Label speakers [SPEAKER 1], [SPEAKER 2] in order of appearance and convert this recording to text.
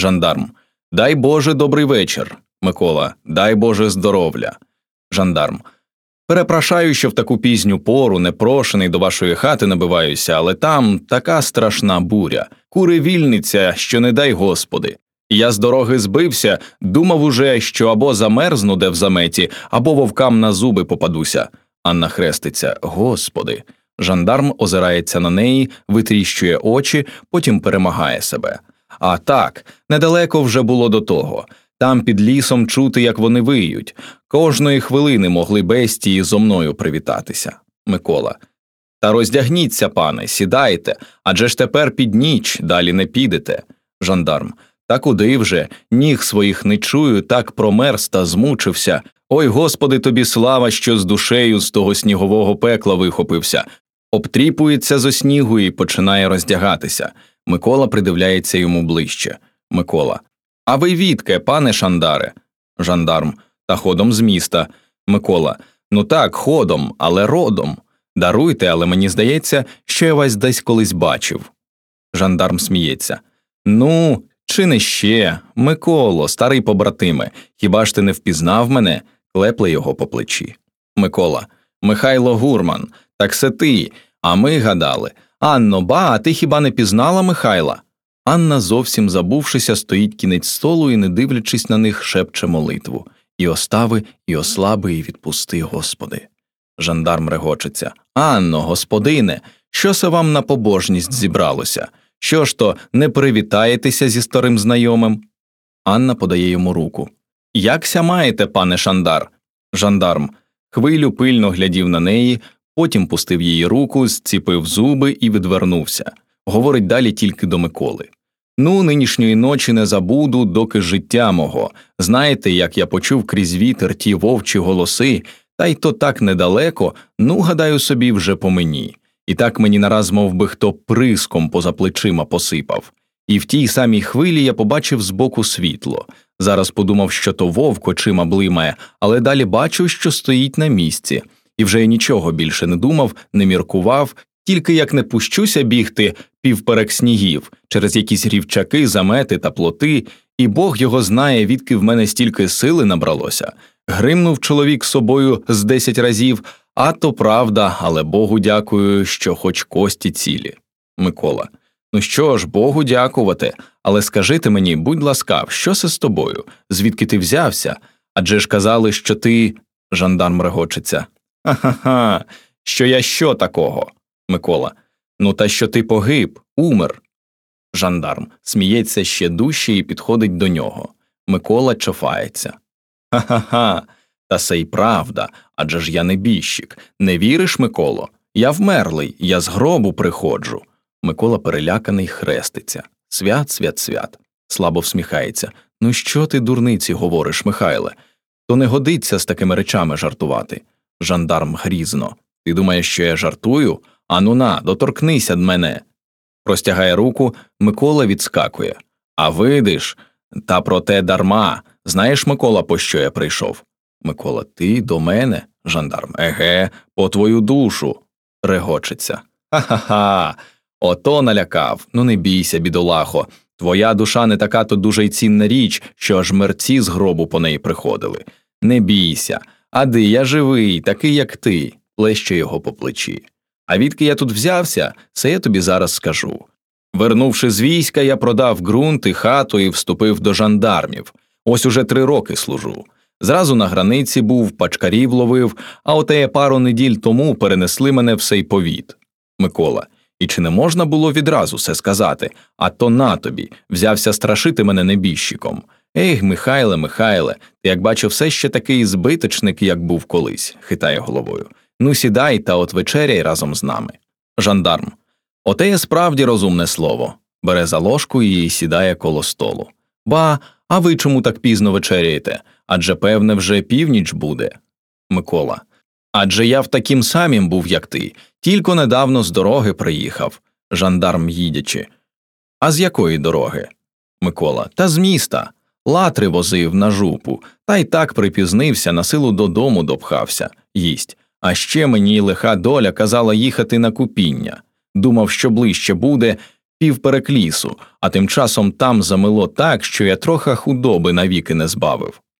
[SPEAKER 1] Жандарм. Дай Боже добрий вечір. Микола. Дай Боже здоров'я. Жандарм. Перепрошаю, що в таку пізню пору, непрошений до вашої хати набиваюся, але там така страшна буря, кури вільниця, що не дай господи. Я з дороги збився, думав уже, що або замерзну де в заметі, або вовкам на зуби попадуся. Анна хреститься Господи. Жандарм озирається на неї, витріщує очі, потім перемагає себе. А так, недалеко вже було до того. Там під лісом чути, як вони виють. Кожної хвилини могли бестії зо мною привітатися. Микола. Та роздягніться, пане, сідайте, адже ж тепер під ніч далі не підете. Жандарм. Та куди вже? Ніг своїх не чую, так промерз та змучився. Ой Господи, тобі слава, що з душею з того снігового пекла вихопився. Обтріпується зо снігу і починає роздягатися. Микола придивляється йому ближче. Микола. А ви відке, пане Шандаре? Жандарм. Та ходом з міста. Микола. Ну так, ходом, але родом. Даруйте, але мені здається, що я вас десь колись бачив. Жандарм сміється. Ну, чи не ще? Миколо, старий побратиме, хіба ж ти не впізнав мене? клепле його по плечі. Микола. Михайло Гурман, так це ти. А ми гадали. Анно, ба, а ти хіба не пізнала Михайла? Анна, зовсім забувшися, стоїть кінець столу і, не дивлячись на них, шепче молитву І остави, і ослаби, і відпусти, Господи. Жандарм регочеться. Анно, господине, що се вам на побожність зібралося? Що ж то, не привітаєтеся зі старим знайомим? Анна подає йому руку. Якся маєте, пане Шандар? Жандарм. Хвилю пильно глядів на неї, потім пустив її руку, зціпив зуби і відвернувся. Говорить далі тільки до Миколи. Ну, нинішньої ночі не забуду, доки життя мого. Знаєте, як я почув крізь вітер ті вовчі голоси, та й то так недалеко, ну, гадаю собі, вже по мені. І так мені нараз мов би, хто приском поза плечима посипав. І в тій самій хвилі я побачив збоку світло. Зараз подумав, що то вовк очима блимає, але далі бачу, що стоїть на місці, і вже нічого більше не думав, не міркував, тільки як не пущуся бігти півперек снігів через якісь рівчаки, замети та плоти, і Бог його знає, відки в мене стільки сили набралося. Гримнув чоловік собою з десять разів, а то правда, але Богу дякую, що хоч кості цілі. Микола. Ну що ж, Богу дякувати, але скажи ти мені, будь ласкав, що це з тобою? Звідки ти взявся? Адже ж казали, що ти. Жандарм регочеться. Ха ха, що я що такого? Микола. Ну, та що ти погиб, умер. Жандарм сміється ще дужче і підходить до нього. Микола чофається. Ха ха ха. Та це й правда, адже ж я небіжчик. Не віриш, Миколо? Я вмерлий, я з гробу приходжу. Микола переляканий хреститься. Свят, свят, свят. Слабо всміхається. Ну що ти, дурниці, говориш, Михайле? То не годиться з такими речами жартувати. Жандарм грізно. Ти думаєш, що я жартую? Ану на, доторкнися до мене. Простягає руку, Микола відскакує. А видиш, та проте дарма. Знаєш, Микола, по що я прийшов? Микола, ти до мене? Жандарм. Еге, по твою душу. регочеться. Ха ха ха. Ото налякав. Ну не бійся, бідолахо. Твоя душа не така то дуже й цінна річ, що аж мерці з гробу по неї приходили. Не бійся, ади я живий, такий, як ти, плеще його по плечі. А відки я тут взявся, це я тобі зараз скажу. Вернувши з війська, я продав ґрунт і хату і вступив до жандармів. Ось уже три роки служу. Зразу на границі був, пачкарів ловив, а отеє пару неділь тому перенесли мене в сей повіт. Микола. І чи не можна було відразу все сказати, а то на тобі взявся страшити мене небіжчиком. Ех, Михайле, Михайле, ти як бачу, все ще такий збиточник, як був колись, хитає головою. Ну, сідай та от вечеряй разом з нами. Жандарм. Оте є справді розумне слово. Бере за ложку і сідає коло столу. Ба, а ви чому так пізно вечеряєте? Адже, певне, вже північ буде. Микола. Адже я в таким самім був, як ти, тільки недавно з дороги приїхав, жандарм їдячи. А з якої дороги? Микола. Та з міста. Латри возив на жупу, та й так припізнився, на силу додому допхався, їсть. А ще мені лиха доля казала їхати на купіння. Думав, що ближче буде, пів переклісу, а тим часом там замило так, що я трохи худоби навіки не збавив.